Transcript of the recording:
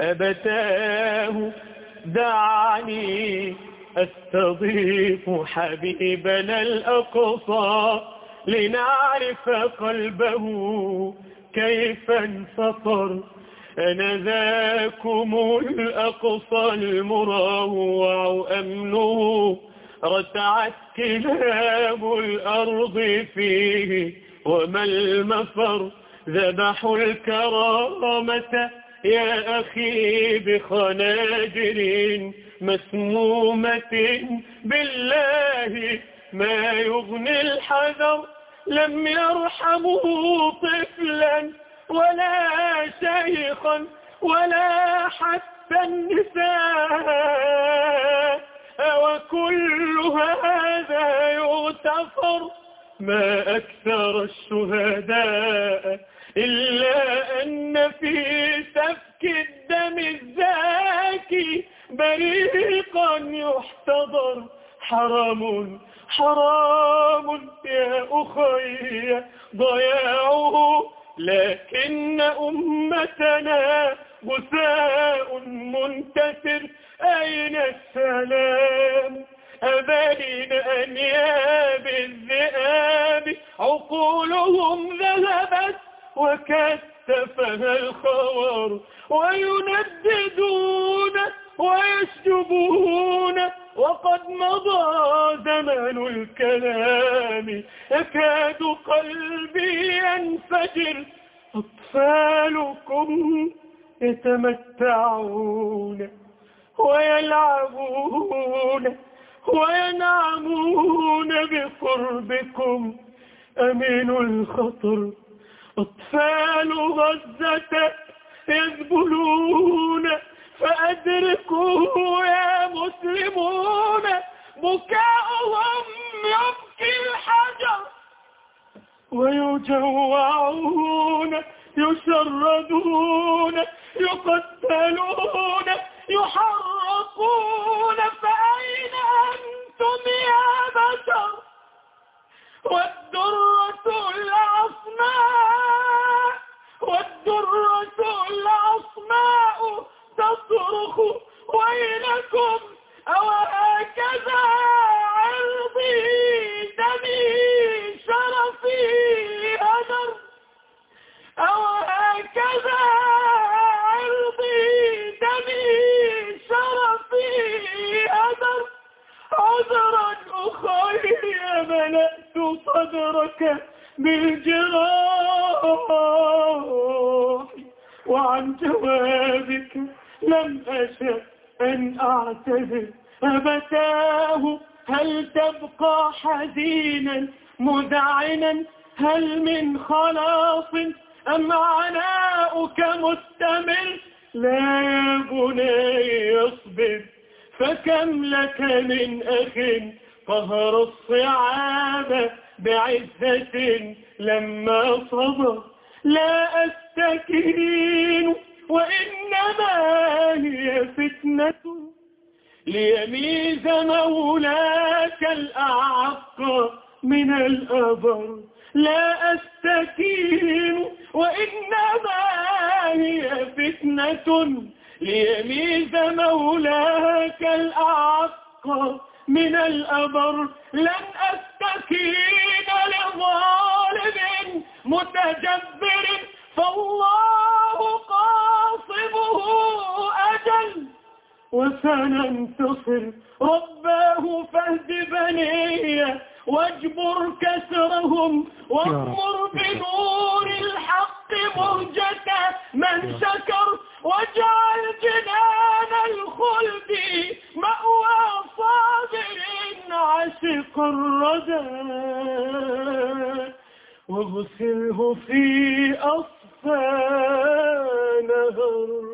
أبتاه دعني أستضيف حبيبنا الأقصى لنعرف قلبه كيف انفطر. أنا ذاكم الأقصى المروع أمنه رتعت كلاب الأرض فيه وما المفر. ذبحوا الكرامة يا أخي بخناجر مسمومة بالله ما يغني الحذر لم يرحموا طفلا ولا شيخا ولا حتى النساء وكل هذا يغتفر ما أكثر الشهداء إلا أن في سفك الدم الزاكي بريقا يحتضر. حرام حرام يا أخي ضياعه. لكن أمتنا غثاء منتثر. أين السلام؟ أبين أنياب الذئاب عقولهم ذهبت وكتفها الخور وينددون ويشجبون وقد مضى زمن الكلام يكاد قلبي ينفجر أطفالكم يتمتعون ويلعبون وينعمون بقربكم أمين الخطر أطفال غزة يذبلون فأدركوا يا مسلمون بكاؤهم يبكي الحجر ويجوعون يشردون يقتلون ويلكم أو هكذا عرضي دمي شرفي هدر أو هكذا عرضي دمي شرفي هدر عذرا أخي ملأت صدرك بالجراح وعن جوابك لم أشأ. أن أعتذر أبتاه هل تبقى حزينا مذعنا هل من خلاص أم عناؤك مستمر؟ لا يا بني اصبر فكم لك من أخ قهر الصعاب بعزة لما صبر. لا أستكين وإنما هي فتنة. ليميز مولاك الأعق من الأبر. لا أستكين وإنما هي فتنة ليميز مولاك الأعق من الأبر. لن أستكين لظالم متجبر وسننتصر. رباه فهد بني واجبر كسرهم واغمر بنور الحق مهجة من شكر واجعل جنان الخلد مأوى صابر عشق الردى واغسله في أصفى نهر.